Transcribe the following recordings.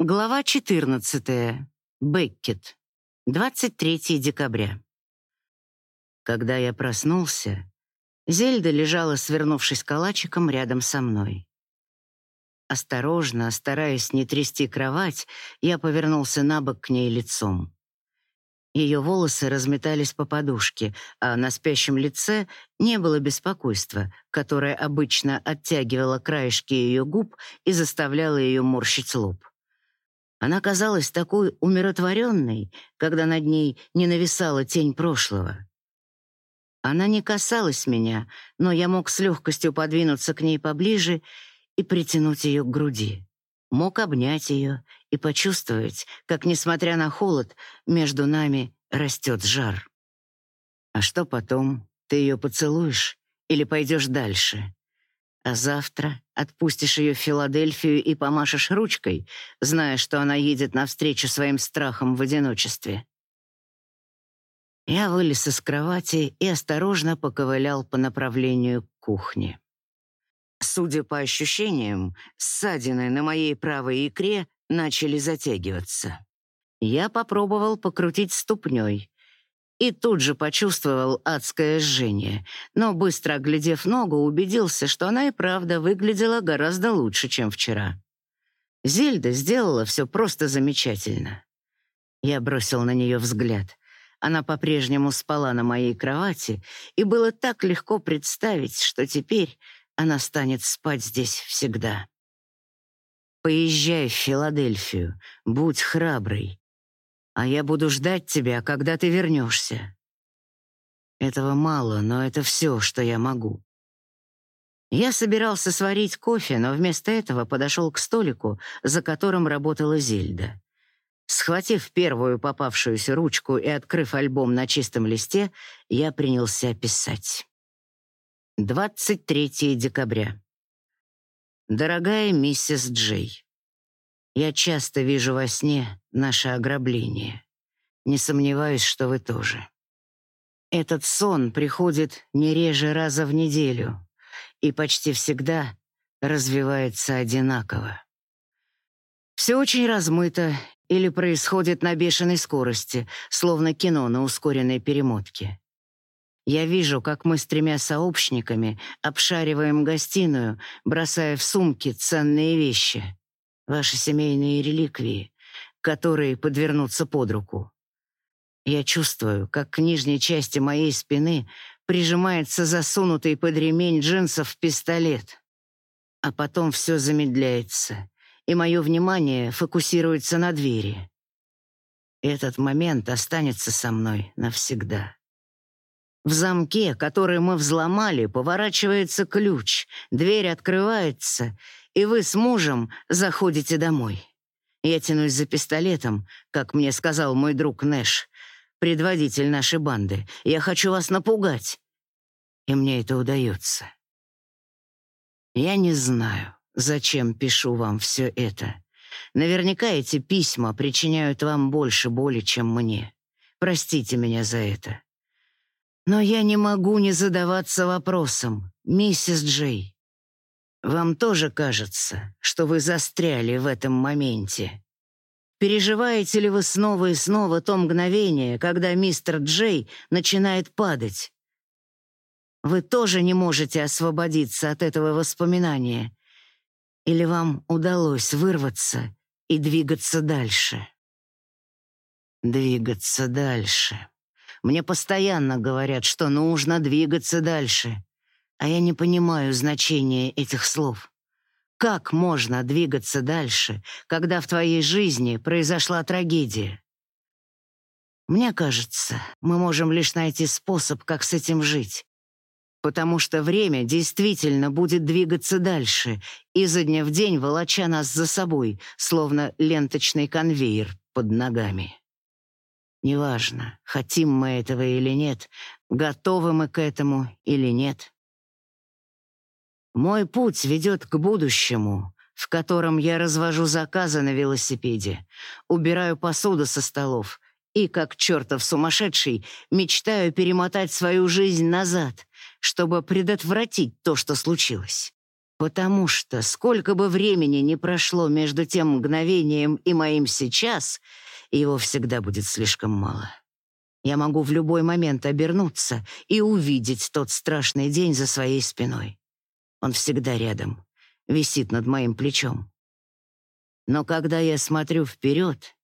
Глава 14. Беккет. 23 декабря. Когда я проснулся, Зельда лежала, свернувшись калачиком, рядом со мной. Осторожно, стараясь не трясти кровать, я повернулся на бок к ней лицом. Ее волосы разметались по подушке, а на спящем лице не было беспокойства, которое обычно оттягивало краешки ее губ и заставляло ее морщить лоб. Она казалась такой умиротворенной, когда над ней не нависала тень прошлого. Она не касалась меня, но я мог с легкостью подвинуться к ней поближе и притянуть ее к груди. Мог обнять ее и почувствовать, как, несмотря на холод, между нами растет жар. А что потом? Ты ее поцелуешь или пойдешь дальше? А завтра отпустишь ее в Филадельфию и помашешь ручкой, зная, что она едет навстречу своим страхам в одиночестве. Я вылез из кровати и осторожно поковылял по направлению к кухне. Судя по ощущениям, ссадины на моей правой икре начали затягиваться. Я попробовал покрутить ступней, и тут же почувствовал адское жжение, но, быстро оглядев ногу, убедился, что она и правда выглядела гораздо лучше, чем вчера. Зельда сделала все просто замечательно. Я бросил на нее взгляд. Она по-прежнему спала на моей кровати, и было так легко представить, что теперь она станет спать здесь всегда. «Поезжай в Филадельфию, будь храбрый, а я буду ждать тебя, когда ты вернешься. Этого мало, но это все, что я могу. Я собирался сварить кофе, но вместо этого подошел к столику, за которым работала Зельда. Схватив первую попавшуюся ручку и открыв альбом на чистом листе, я принялся писать. 23 декабря. Дорогая миссис Джей, я часто вижу во сне наше ограбление. Не сомневаюсь, что вы тоже. Этот сон приходит не реже раза в неделю и почти всегда развивается одинаково. Все очень размыто или происходит на бешеной скорости, словно кино на ускоренной перемотке. Я вижу, как мы с тремя сообщниками обшариваем гостиную, бросая в сумки ценные вещи ваши семейные реликвии, которые подвернутся под руку. Я чувствую, как к нижней части моей спины прижимается засунутый под ремень джинсов пистолет. А потом все замедляется, и мое внимание фокусируется на двери. Этот момент останется со мной навсегда. В замке, который мы взломали, поворачивается ключ, дверь открывается, и вы с мужем заходите домой. Я тянусь за пистолетом, как мне сказал мой друг Нэш, предводитель нашей банды. Я хочу вас напугать. И мне это удается. Я не знаю, зачем пишу вам все это. Наверняка эти письма причиняют вам больше боли, чем мне. Простите меня за это. Но я не могу не задаваться вопросом, миссис Джей. Вам тоже кажется, что вы застряли в этом моменте? Переживаете ли вы снова и снова то мгновение, когда мистер Джей начинает падать? Вы тоже не можете освободиться от этого воспоминания? Или вам удалось вырваться и двигаться дальше? Двигаться дальше. Мне постоянно говорят, что нужно двигаться дальше а я не понимаю значения этих слов. Как можно двигаться дальше, когда в твоей жизни произошла трагедия? Мне кажется, мы можем лишь найти способ, как с этим жить. Потому что время действительно будет двигаться дальше, изо дня в день волоча нас за собой, словно ленточный конвейер под ногами. Неважно, хотим мы этого или нет, готовы мы к этому или нет. Мой путь ведет к будущему, в котором я развожу заказы на велосипеде, убираю посуду со столов и, как чертов сумасшедший, мечтаю перемотать свою жизнь назад, чтобы предотвратить то, что случилось. Потому что сколько бы времени ни прошло между тем мгновением и моим сейчас, его всегда будет слишком мало. Я могу в любой момент обернуться и увидеть тот страшный день за своей спиной. Он всегда рядом, висит над моим плечом. Но когда я смотрю вперед,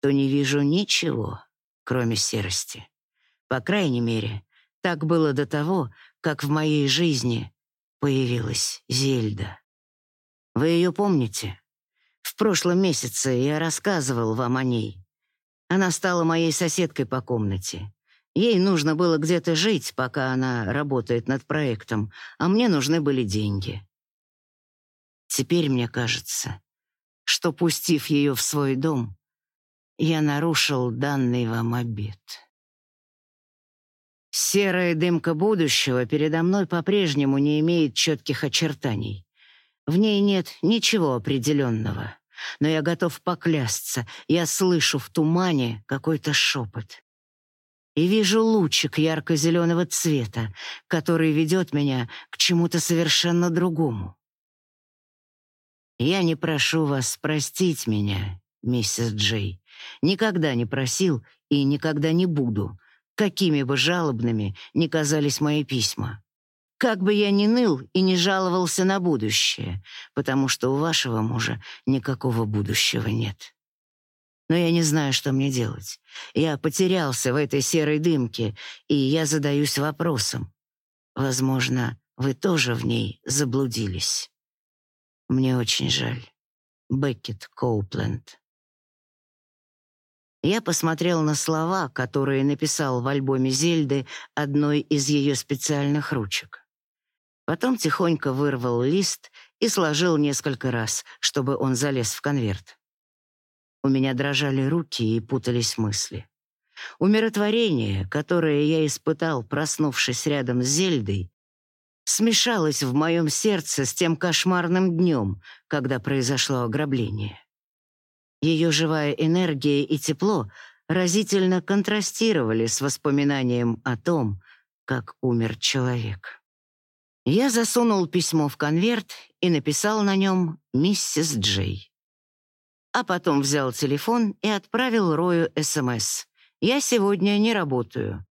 то не вижу ничего, кроме серости. По крайней мере, так было до того, как в моей жизни появилась Зельда. Вы ее помните? В прошлом месяце я рассказывал вам о ней. Она стала моей соседкой по комнате. Ей нужно было где-то жить, пока она работает над проектом, а мне нужны были деньги. Теперь мне кажется, что, пустив ее в свой дом, я нарушил данный вам обет. Серая дымка будущего передо мной по-прежнему не имеет четких очертаний. В ней нет ничего определенного. Но я готов поклясться, я слышу в тумане какой-то шепот. И вижу лучик ярко-зеленого цвета, который ведет меня к чему-то совершенно другому. Я не прошу вас простить меня, миссис Джей. Никогда не просил и никогда не буду, какими бы жалобными ни казались мои письма. Как бы я ни ныл и не жаловался на будущее, потому что у вашего мужа никакого будущего нет. Но я не знаю, что мне делать. Я потерялся в этой серой дымке, и я задаюсь вопросом. Возможно, вы тоже в ней заблудились. Мне очень жаль. Беккет Коупленд. Я посмотрел на слова, которые написал в альбоме Зельды одной из ее специальных ручек. Потом тихонько вырвал лист и сложил несколько раз, чтобы он залез в конверт. У меня дрожали руки и путались мысли. Умиротворение, которое я испытал, проснувшись рядом с Зельдой, смешалось в моем сердце с тем кошмарным днем, когда произошло ограбление. Ее живая энергия и тепло разительно контрастировали с воспоминанием о том, как умер человек. Я засунул письмо в конверт и написал на нем «Миссис Джей». А потом взял телефон и отправил Рою СМС. «Я сегодня не работаю.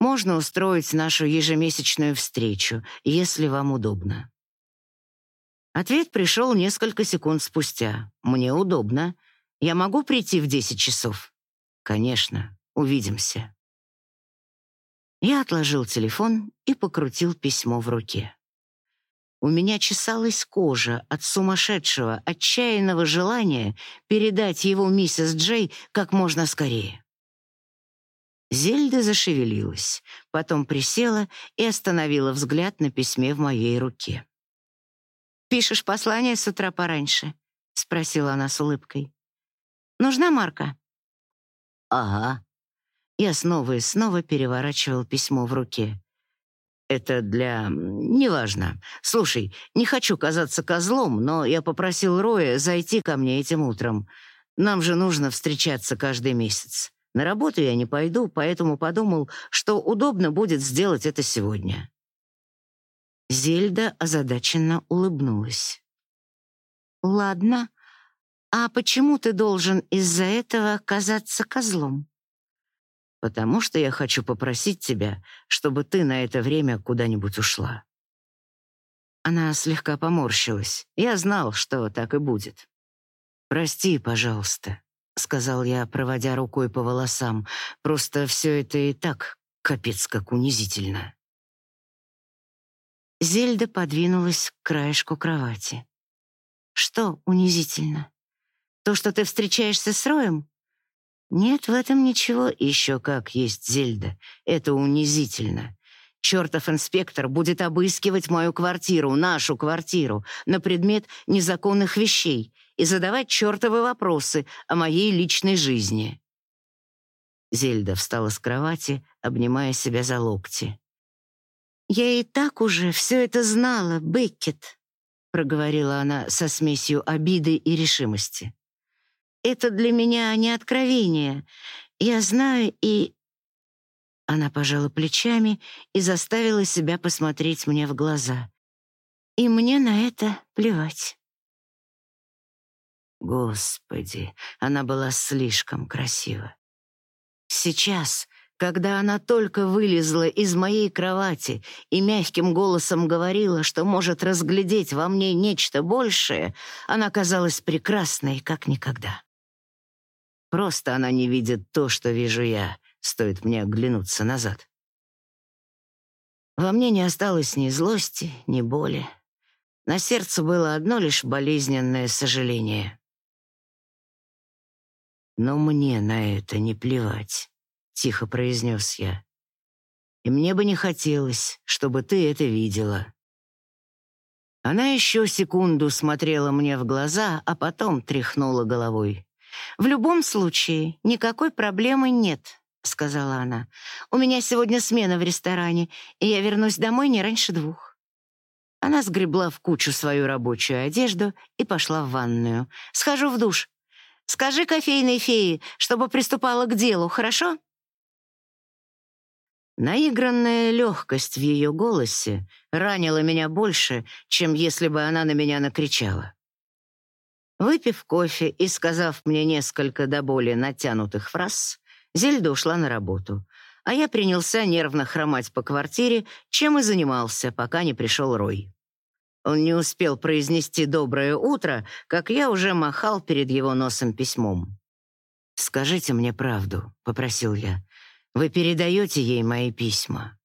Можно устроить нашу ежемесячную встречу, если вам удобно». Ответ пришел несколько секунд спустя. «Мне удобно. Я могу прийти в десять часов? Конечно, увидимся. Я отложил телефон и покрутил письмо в руке. У меня чесалась кожа от сумасшедшего, отчаянного желания передать его миссис Джей как можно скорее. Зельда зашевелилась, потом присела и остановила взгляд на письме в моей руке. «Пишешь послание с утра пораньше?» — спросила она с улыбкой. Нужна марка?» «Ага». Я снова и снова переворачивал письмо в руке. «Это для... неважно. Слушай, не хочу казаться козлом, но я попросил Роя зайти ко мне этим утром. Нам же нужно встречаться каждый месяц. На работу я не пойду, поэтому подумал, что удобно будет сделать это сегодня». Зельда озадаченно улыбнулась. «Ладно, «А почему ты должен из-за этого казаться козлом?» «Потому что я хочу попросить тебя, чтобы ты на это время куда-нибудь ушла». Она слегка поморщилась. Я знал, что так и будет. «Прости, пожалуйста», — сказал я, проводя рукой по волосам. «Просто все это и так капец как унизительно». Зельда подвинулась к краешку кровати. «Что унизительно?» То, что ты встречаешься с Роем? Нет в этом ничего. Еще как есть Зельда. Это унизительно. Чертов инспектор будет обыскивать мою квартиру, нашу квартиру, на предмет незаконных вещей и задавать чертовы вопросы о моей личной жизни. Зельда встала с кровати, обнимая себя за локти. «Я и так уже все это знала, Беккет», — проговорила она со смесью обиды и решимости. Это для меня не откровение. Я знаю и...» Она пожала плечами и заставила себя посмотреть мне в глаза. И мне на это плевать. Господи, она была слишком красива. Сейчас, когда она только вылезла из моей кровати и мягким голосом говорила, что может разглядеть во мне нечто большее, она казалась прекрасной, как никогда. Просто она не видит то, что вижу я, стоит мне оглянуться назад. Во мне не осталось ни злости, ни боли. На сердце было одно лишь болезненное сожаление. «Но мне на это не плевать», — тихо произнес я. «И мне бы не хотелось, чтобы ты это видела». Она еще секунду смотрела мне в глаза, а потом тряхнула головой. «В любом случае, никакой проблемы нет», — сказала она. «У меня сегодня смена в ресторане, и я вернусь домой не раньше двух». Она сгребла в кучу свою рабочую одежду и пошла в ванную. «Схожу в душ. Скажи кофейной фее, чтобы приступала к делу, хорошо?» Наигранная легкость в ее голосе ранила меня больше, чем если бы она на меня накричала. Выпив кофе и сказав мне несколько до боли натянутых фраз, Зельда ушла на работу, а я принялся нервно хромать по квартире, чем и занимался, пока не пришел Рой. Он не успел произнести «доброе утро», как я уже махал перед его носом письмом. «Скажите мне правду», — попросил я. «Вы передаете ей мои письма?»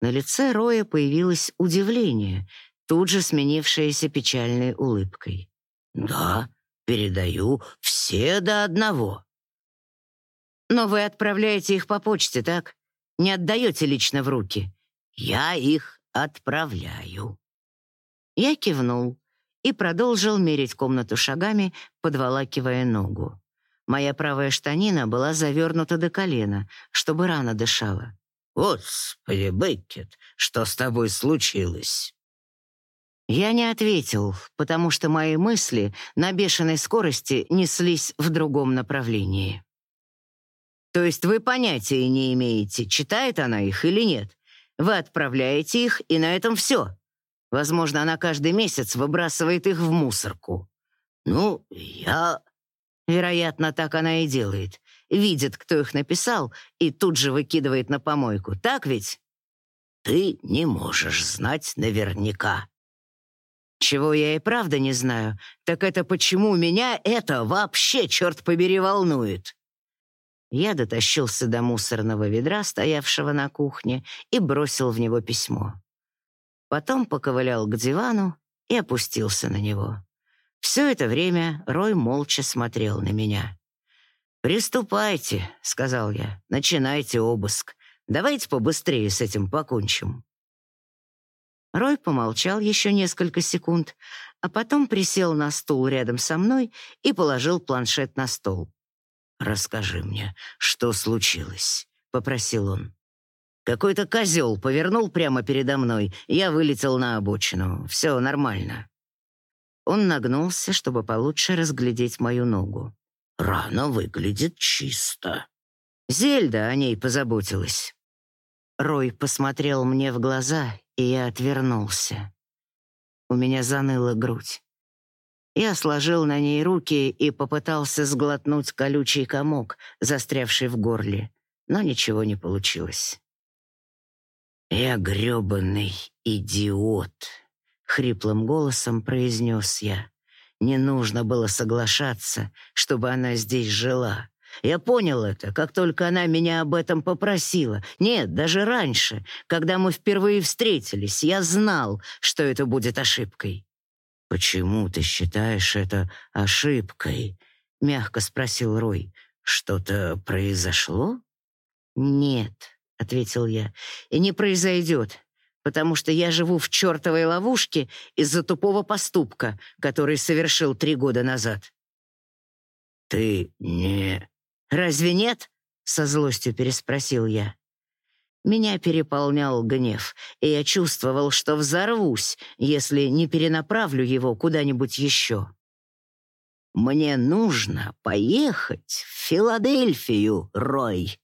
На лице Роя появилось удивление, тут же сменившееся печальной улыбкой. «Да, передаю все до одного». «Но вы отправляете их по почте, так? Не отдаете лично в руки?» «Я их отправляю». Я кивнул и продолжил мерить комнату шагами, подволакивая ногу. Моя правая штанина была завернута до колена, чтобы рано дышала. «Господи, Беккет, что с тобой случилось?» Я не ответил, потому что мои мысли на бешеной скорости неслись в другом направлении. «То есть вы понятия не имеете, читает она их или нет? Вы отправляете их, и на этом все?» Возможно, она каждый месяц выбрасывает их в мусорку. Ну, я... Вероятно, так она и делает. Видит, кто их написал, и тут же выкидывает на помойку. Так ведь? Ты не можешь знать наверняка. Чего я и правда не знаю, так это почему меня это вообще, черт побери, волнует. Я дотащился до мусорного ведра, стоявшего на кухне, и бросил в него письмо. Потом поковылял к дивану и опустился на него. Все это время Рой молча смотрел на меня. «Приступайте», — сказал я, — «начинайте обыск. Давайте побыстрее с этим покончим». Рой помолчал еще несколько секунд, а потом присел на стул рядом со мной и положил планшет на стол. «Расскажи мне, что случилось?» — попросил он. Какой-то козел повернул прямо передо мной, я вылетел на обочину. Все нормально. Он нагнулся, чтобы получше разглядеть мою ногу. «Рана выглядит чисто». Зельда о ней позаботилась. Рой посмотрел мне в глаза, и я отвернулся. У меня заныла грудь. Я сложил на ней руки и попытался сглотнуть колючий комок, застрявший в горле, но ничего не получилось. «Я грёбаный идиот», — хриплым голосом произнес я. «Не нужно было соглашаться, чтобы она здесь жила. Я понял это, как только она меня об этом попросила. Нет, даже раньше, когда мы впервые встретились, я знал, что это будет ошибкой». «Почему ты считаешь это ошибкой?» — мягко спросил Рой. «Что-то произошло?» «Нет», — ответил я, — «и не произойдет, потому что я живу в чертовой ловушке из-за тупого поступка, который совершил три года назад». «Ты не...» «Разве нет?» — со злостью переспросил я. Меня переполнял гнев, и я чувствовал, что взорвусь, если не перенаправлю его куда-нибудь еще. «Мне нужно поехать в Филадельфию, Рой»,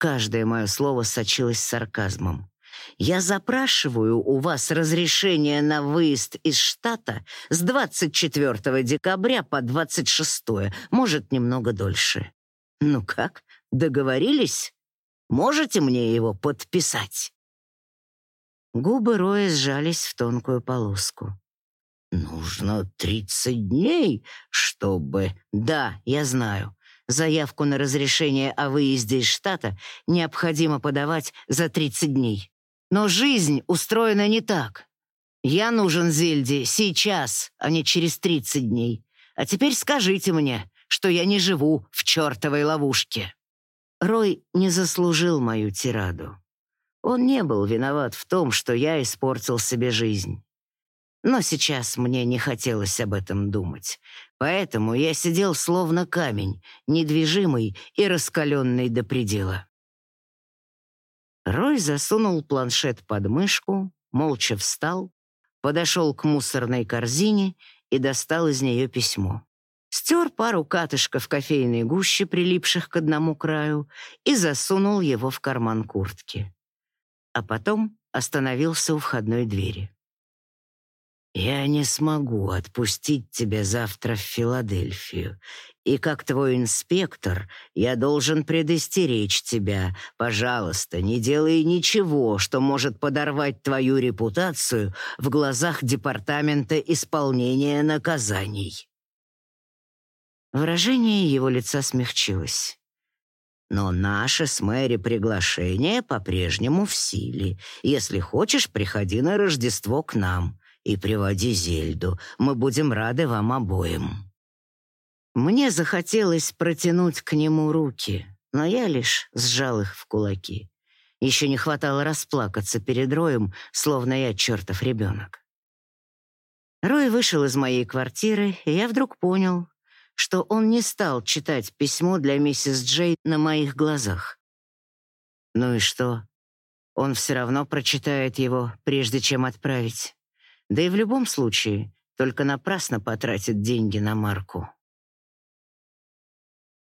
Каждое мое слово сочилось сарказмом. Я запрашиваю у вас разрешение на выезд из штата с 24 декабря по 26, может, немного дольше. Ну как, договорились? Можете мне его подписать?» Губы Роя сжались в тонкую полоску. «Нужно тридцать дней, чтобы...» «Да, я знаю. Заявку на разрешение о выезде из штата необходимо подавать за 30 дней. Но жизнь устроена не так. Я нужен Зельде сейчас, а не через 30 дней. А теперь скажите мне, что я не живу в чертовой ловушке. Рой не заслужил мою тираду. Он не был виноват в том, что я испортил себе жизнь. Но сейчас мне не хотелось об этом думать. Поэтому я сидел словно камень, недвижимый и раскаленный до предела. Рой засунул планшет под мышку, молча встал, подошел к мусорной корзине и достал из нее письмо. Стер пару катышков кофейной гущи, прилипших к одному краю, и засунул его в карман куртки. А потом остановился у входной двери. «Я не смогу отпустить тебя завтра в Филадельфию, и как твой инспектор я должен предостеречь тебя. Пожалуйста, не делай ничего, что может подорвать твою репутацию в глазах Департамента исполнения наказаний». Выражение его лица смягчилось. Но наше с Мэри приглашение по-прежнему в силе. Если хочешь, приходи на Рождество к нам и приводи Зельду. Мы будем рады вам обоим». Мне захотелось протянуть к нему руки, но я лишь сжал их в кулаки. Еще не хватало расплакаться перед Роем, словно я чертов ребенок. Рой вышел из моей квартиры, и я вдруг понял, что он не стал читать письмо для миссис Джей на моих глазах. Ну и что? Он все равно прочитает его, прежде чем отправить. Да и в любом случае, только напрасно потратит деньги на марку.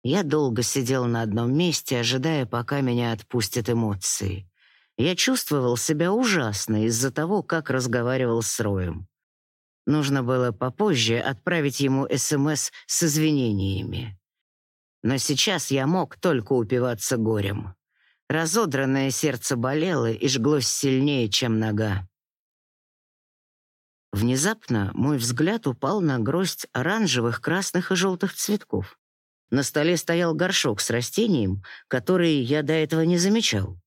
Я долго сидел на одном месте, ожидая, пока меня отпустят эмоции. Я чувствовал себя ужасно из-за того, как разговаривал с Роем. Нужно было попозже отправить ему СМС с извинениями. Но сейчас я мог только упиваться горем. Разодранное сердце болело и жглось сильнее, чем нога. Внезапно мой взгляд упал на гроздь оранжевых, красных и желтых цветков. На столе стоял горшок с растением, который я до этого не замечал.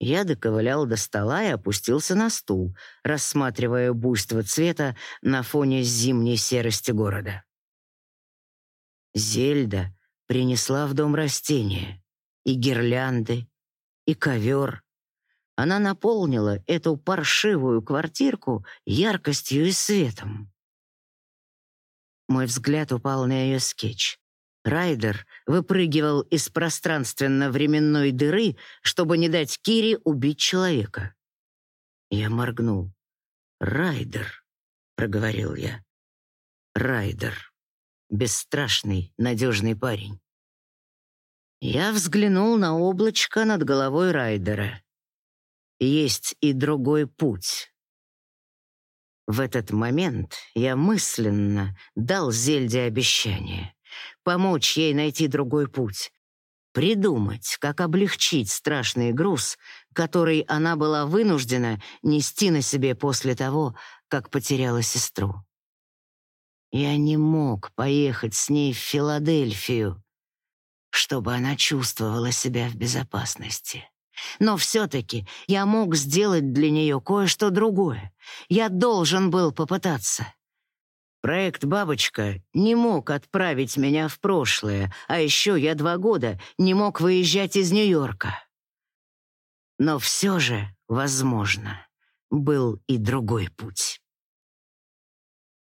Я доковылял до стола и опустился на стул, рассматривая буйство цвета на фоне зимней серости города. Зельда принесла в дом растения, и гирлянды, и ковер, она наполнила эту паршивую квартирку яркостью и светом. Мой взгляд упал на ее скетч. Райдер выпрыгивал из пространственно-временной дыры, чтобы не дать Кире убить человека. Я моргнул. «Райдер», — проговорил я. «Райдер. Бесстрашный, надежный парень». Я взглянул на облачко над головой Райдера есть и другой путь. В этот момент я мысленно дал Зельде обещание помочь ей найти другой путь, придумать, как облегчить страшный груз, который она была вынуждена нести на себе после того, как потеряла сестру. Я не мог поехать с ней в Филадельфию, чтобы она чувствовала себя в безопасности. Но все-таки я мог сделать для нее кое-что другое. Я должен был попытаться. Проект «Бабочка» не мог отправить меня в прошлое, а еще я два года не мог выезжать из Нью-Йорка. Но все же, возможно, был и другой путь.